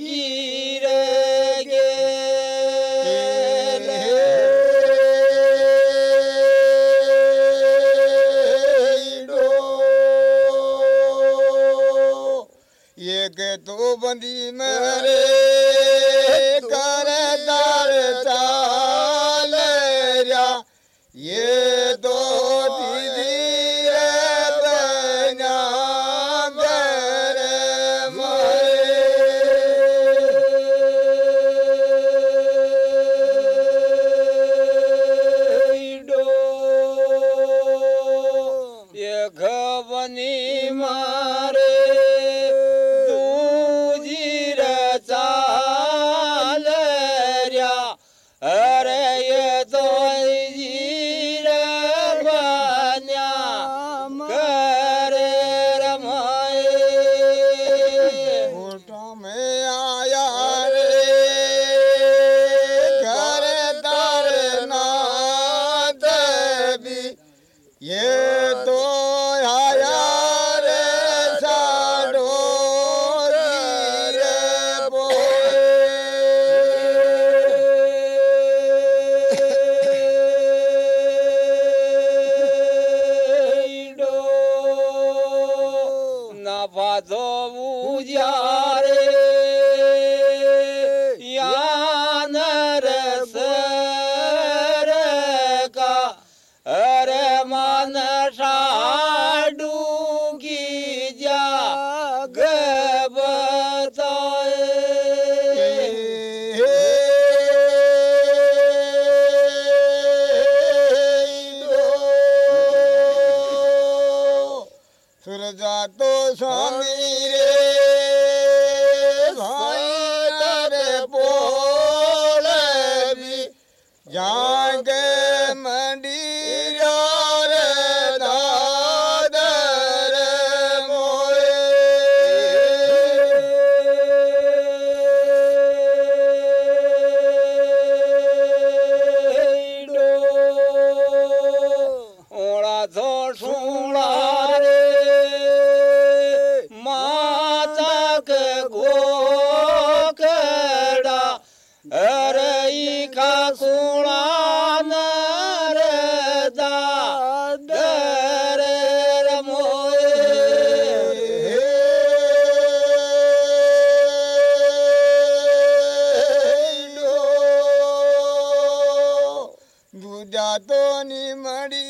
Gì 做不到 ಮಣಿ ಮಡಿ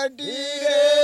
বাড়ি রে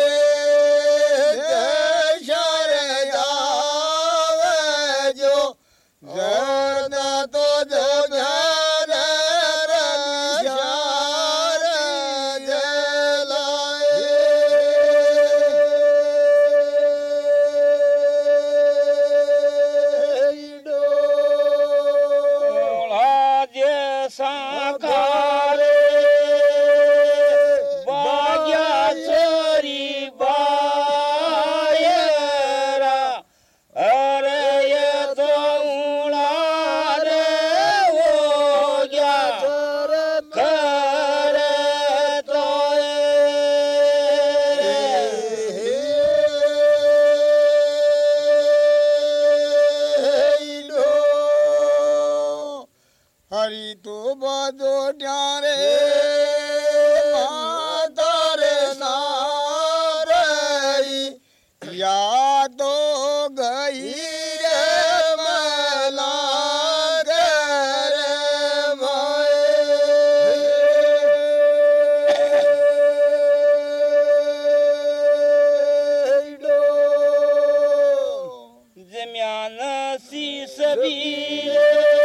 Yeah.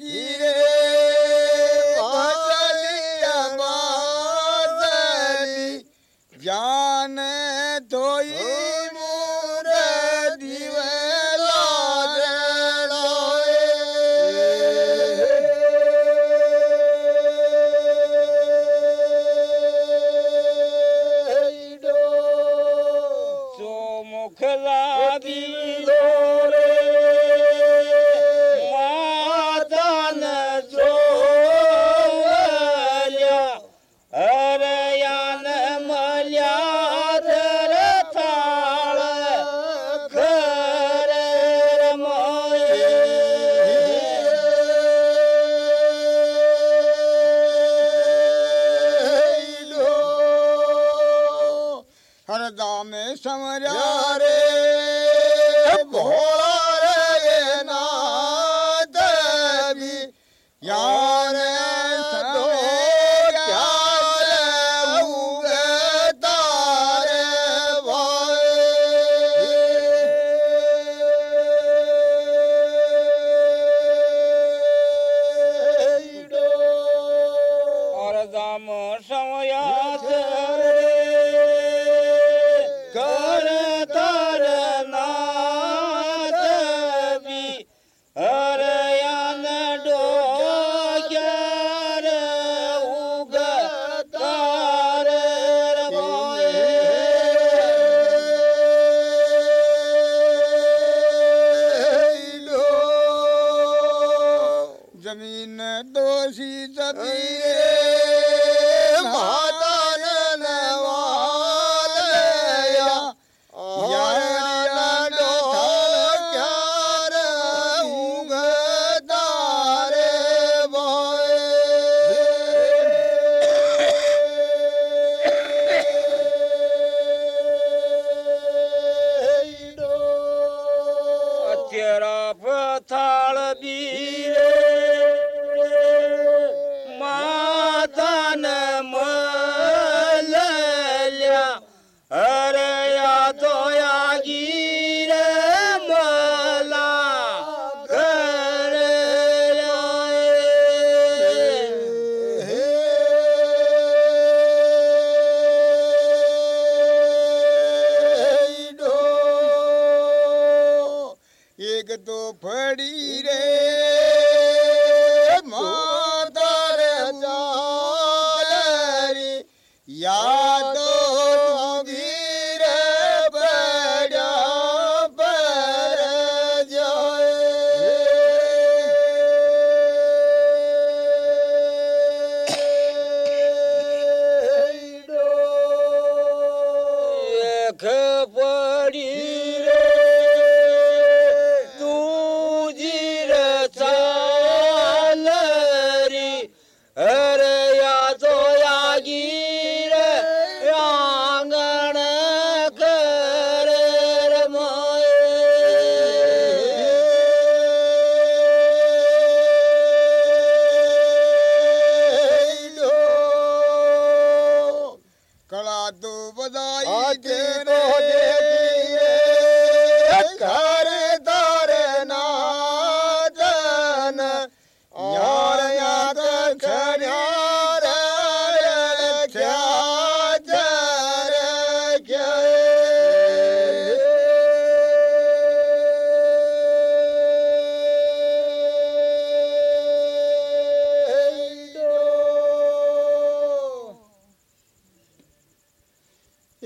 गिरे जान धोई Yeah.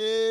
Hey.